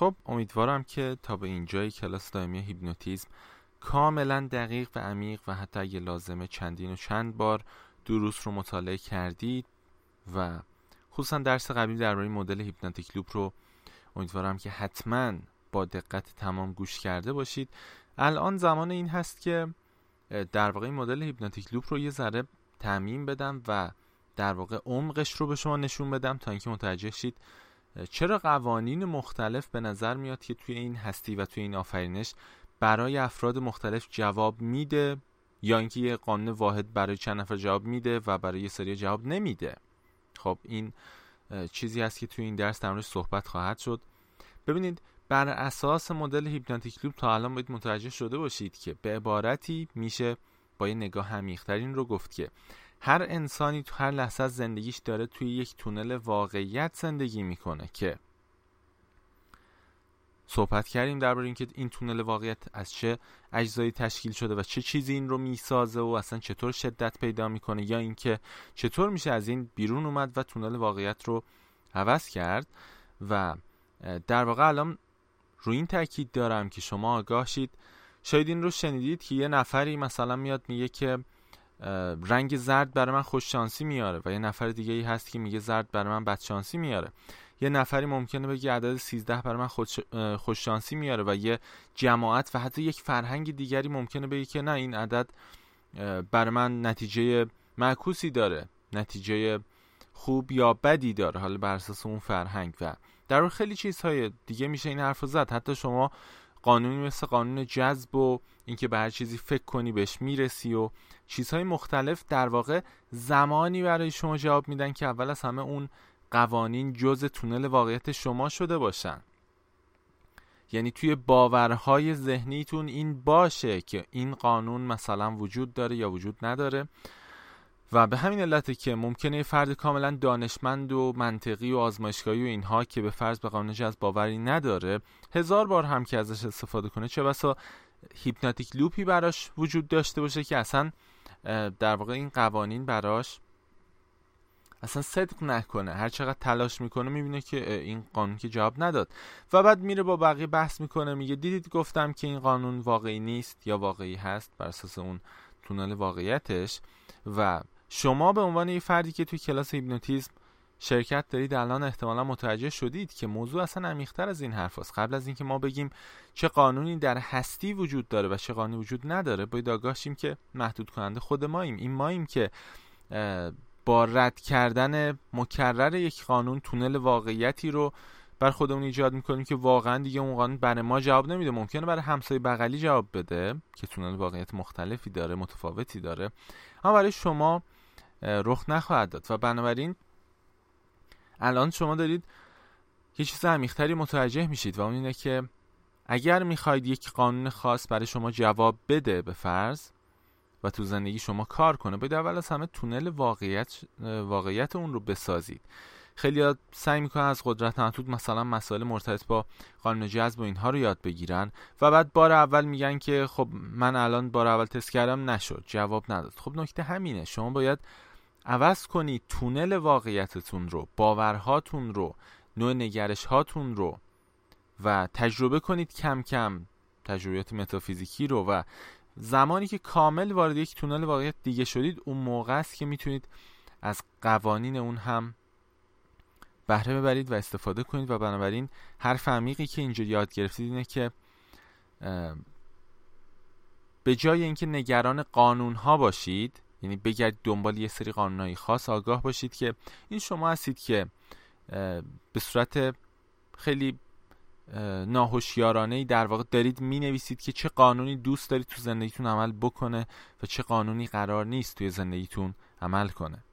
خب امیدوارم که تا به اینجای کلاس دائمی هیپنوتیزم کاملا دقیق و عمیق و حتی اگه لازمه چندین و چند بار دروس رو مطالعه کردید و خصوصا درس قبلی درباره مدل hypnotic loop رو امیدوارم که حتما با دقت تمام گوش کرده باشید. الان زمان این هست که در واقع مدل hypnotic loop رو یه ذره تعمیم بدم و در واقع عمقش رو به شما نشون بدم تا اینکه متوجه شید چرا قوانین مختلف به نظر میاد که توی این هستی و توی این آفرینش برای افراد مختلف جواب میده یا اینکه یه قانون واحد برای چند نفر جواب میده و برای یه سری جواب نمیده؟ خب این چیزی هست که توی این درس در صحبت خواهد شد. ببینید بر اساس مدل هیپناتیک لوپ تا الان باید متوجه شده باشید که به عبارتی میشه با یه نگاه عمیق‌ترین رو گفت که هر انسانی تو هر لحظه از زندگیش داره توی یک تونل واقعیت زندگی می‌کنه که صحبت کردیم درباره اینکه این تونل واقعیت از چه اجزایی تشکیل شده و چه چیزی این رو می‌سازه و اصلا چطور شدت پیدا می‌کنه یا اینکه چطور میشه از این بیرون اومد و تونل واقعیت رو عوض کرد. و در واقع الان روی این تاکید دارم که شما آگاه شید شاید این رو شنیدید که یه نفری مثلا میاد میگه که رنگ زرد برای من خوششانسی میاره و یه نفر دیگه ای هست که میگه زرد برای من بدشانسی میاره. یه نفری ممکنه بگه عدد 13 برای من خوششانسی میاره و یه جماعت و حتی یک فرهنگ دیگری ممکنه بگه که نه این عدد برای من نتیجه معکوسی داره نتیجه خوب یا بدی داره حالا بر اساس اون فرهنگ. و در خیلی چیزهای دیگه میشه این حرف زد. حتی شما قانونی مثل قانون جذب و اینکه به هر چیزی فکر کنی بهش می‌رسی و چیزهای مختلف در واقع زمانی برای شما جواب میدن که اول از همه اون قوانین جز تونل واقعیت شما شده باشن. یعنی توی باورهای ذهنیتون این باشه که این قانون مثلا وجود داره یا وجود نداره. و به همین علته که ممکنه فرد کاملا دانشمند و منطقی و آزمایشگاهی و اینها که به فرض به قانون جذب باوری نداره هزار بار هم که ازش استفاده کنه چه بسا hypnotic loop ی براش وجود داشته باشه که اصلا در واقع این قوانین براش اصلا صدق نکنه. هر چقدر تلاش می‌کنه می‌بینه که این قانون که جواب نداد. و بعد میره با بقیه بحث می‌کنه میگه دیدید گفتم که این قانون واقعی نیست یا واقعی هست بر اساس اون تونل واقعیتش و شما به عنوان یه فردی که توی کلاس هیپنوتیزم شرکت دارید الان احتمالا متوجه شدید که موضوع اصلا عمیق‌تر از این حرفاست. قبل از اینکه ما بگیم چه قانونی در هستی وجود داره و چه قانونی وجود نداره باید آگاه که محدود کننده خود ماییم. این ماییم که با رد کردن مکرر یک قانون تونل واقعیتی رو بر خودمون ایجاد می‌کنیم که واقعا دیگه اون قانون برای ما جواب نمیده. ممکنه برای همسایه بغلی جواب بده که تونل واقعیت مختلفی داره متفاوتی داره. اما برای شما رخ نخواهد داد. و بنابراین الان شما دارید یه چیز عمیقتری متوجه میشید و اون اینه که اگر می‌خواید یک قانون خاص برای شما جواب بده به فرض و تو زندگی شما کار کنه باید اول از همه تونل واقعیت واقعیت اون رو بسازید. خیلی سعی می‌کنن از قدرت محدود مثلا مسائل مرتبط با قانون جذب و اینها رو یاد بگیرن و بعد بار اول میگن که خب من الان بار اول تست کردم نشد جواب نداد. خب نکته همینه شما باید عوض کنید تونل واقعیتتون رو باورهاتون رو نوع نگرش هاتون رو و تجربه کنید کم کم تجربیات متافیزیکی رو و زمانی که کامل وارد یک تونل واقعیت دیگه شدید اون موقع است که می‌تونید از قوانین اون هم بهره ببرید و استفاده کنید و بنابراین هر فهمیقی که اینجا یاد گرفتید اینه که به جای اینکه نگران قانون ها باشید یعنی بگردید دنبال یه سری قانونهای خاص آگاه باشید که این شما هستید که به صورت خیلی ناهوشیارانه ای در واقع دارید می نویسید که چه قانونی دوست دارید تو زندگیتون عمل بکنه و چه قانونی قرار نیست توی زندگیتون عمل کنه.